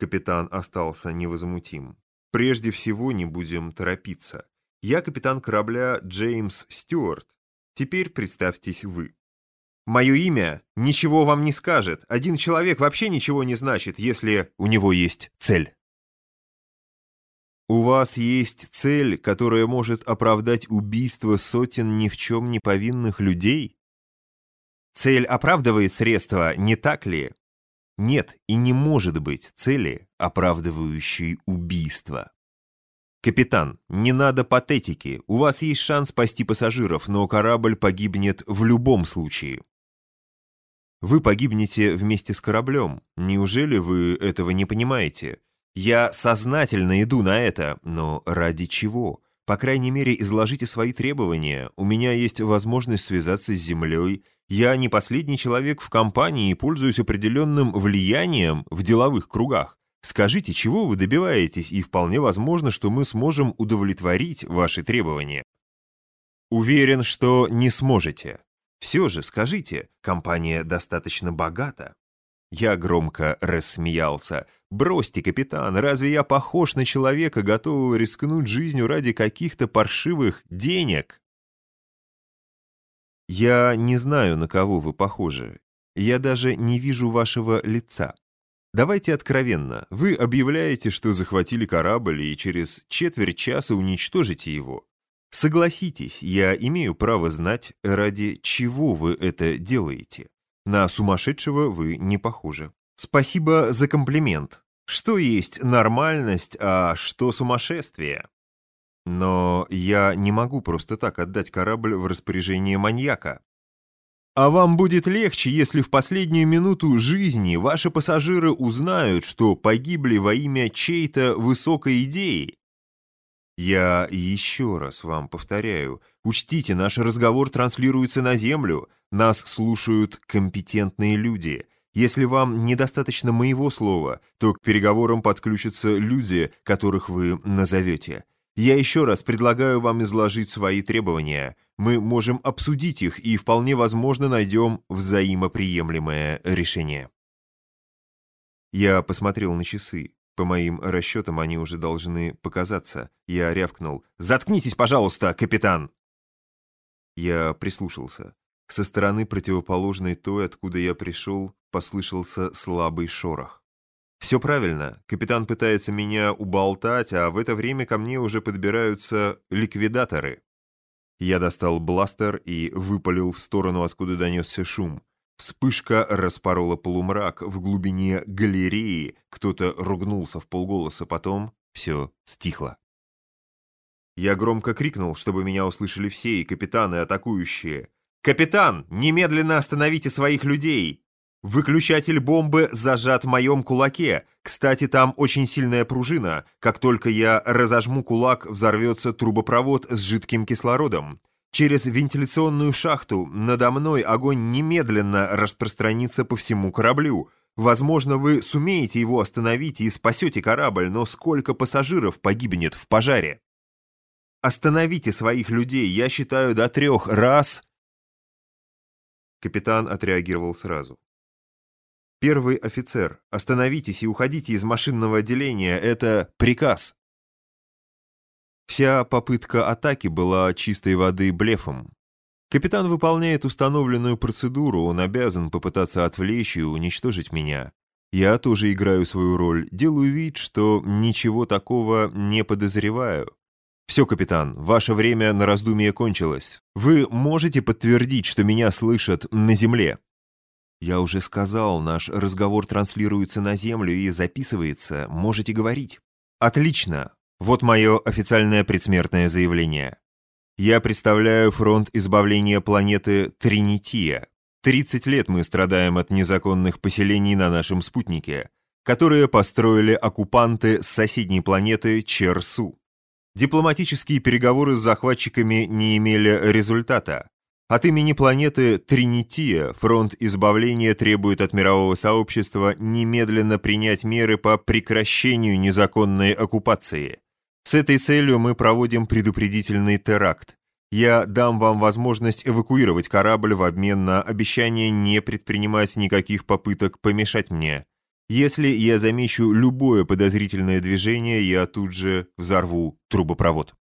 Капитан остался невозмутим. «Прежде всего не будем торопиться. Я капитан корабля Джеймс Стюарт. Теперь представьтесь вы». «Мое имя ничего вам не скажет. Один человек вообще ничего не значит, если у него есть цель». У вас есть цель, которая может оправдать убийство сотен ни в чем не повинных людей? Цель оправдывает средства, не так ли? Нет и не может быть цели, оправдывающей убийство. Капитан, не надо патетики, у вас есть шанс спасти пассажиров, но корабль погибнет в любом случае. Вы погибнете вместе с кораблем. Неужели вы этого не понимаете? Я сознательно иду на это, но ради чего? По крайней мере, изложите свои требования. У меня есть возможность связаться с землей. Я не последний человек в компании и пользуюсь определенным влиянием в деловых кругах. Скажите, чего вы добиваетесь, и вполне возможно, что мы сможем удовлетворить ваши требования. Уверен, что не сможете. Все же, скажите, компания достаточно богата. Я громко рассмеялся. «Бросьте, капитан, разве я похож на человека, готового рискнуть жизнью ради каких-то паршивых денег?» «Я не знаю, на кого вы похожи. Я даже не вижу вашего лица. Давайте откровенно. Вы объявляете, что захватили корабль и через четверть часа уничтожите его. Согласитесь, я имею право знать, ради чего вы это делаете. На сумасшедшего вы не похожи. Спасибо за комплимент. Что есть нормальность, а что сумасшествие? Но я не могу просто так отдать корабль в распоряжение маньяка. А вам будет легче, если в последнюю минуту жизни ваши пассажиры узнают, что погибли во имя чьей-то высокой идеи. Я еще раз вам повторяю, учтите, наш разговор транслируется на Землю, нас слушают компетентные люди. Если вам недостаточно моего слова, то к переговорам подключатся люди, которых вы назовете. Я еще раз предлагаю вам изложить свои требования. Мы можем обсудить их и вполне возможно найдем взаимоприемлемое решение. Я посмотрел на часы. По моим расчетам, они уже должны показаться. Я рявкнул. «Заткнитесь, пожалуйста, капитан!» Я прислушался. Со стороны противоположной той, откуда я пришел, послышался слабый шорох. «Все правильно. Капитан пытается меня уболтать, а в это время ко мне уже подбираются ликвидаторы». Я достал бластер и выпалил в сторону, откуда донесся шум. Вспышка распорола полумрак в глубине галереи, кто-то ругнулся в полголоса, потом все стихло. Я громко крикнул, чтобы меня услышали все, и капитаны атакующие. «Капитан, немедленно остановите своих людей! Выключатель бомбы зажат в моем кулаке. Кстати, там очень сильная пружина. Как только я разожму кулак, взорвется трубопровод с жидким кислородом. Через вентиляционную шахту надо мной огонь немедленно распространится по всему кораблю. Возможно, вы сумеете его остановить и спасете корабль, но сколько пассажиров погибнет в пожаре? Остановите своих людей, я считаю до трех. Раз. Капитан отреагировал сразу. Первый офицер, остановитесь и уходите из машинного отделения, это приказ. Вся попытка атаки была чистой воды блефом. Капитан выполняет установленную процедуру, он обязан попытаться отвлечь и уничтожить меня. Я тоже играю свою роль, делаю вид, что ничего такого не подозреваю. Все, капитан, ваше время на раздумье кончилось. Вы можете подтвердить, что меня слышат на земле? Я уже сказал, наш разговор транслируется на землю и записывается, можете говорить. Отлично, вот мое официальное предсмертное заявление. Я представляю фронт избавления планеты Тринития. 30 лет мы страдаем от незаконных поселений на нашем спутнике, которые построили оккупанты с соседней планеты Черсу. Дипломатические переговоры с захватчиками не имели результата. От имени планеты Тринития фронт избавления требует от мирового сообщества немедленно принять меры по прекращению незаконной оккупации. С этой целью мы проводим предупредительный теракт. Я дам вам возможность эвакуировать корабль в обмен на обещание не предпринимать никаких попыток помешать мне. Если я замечу любое подозрительное движение, я тут же взорву трубопровод.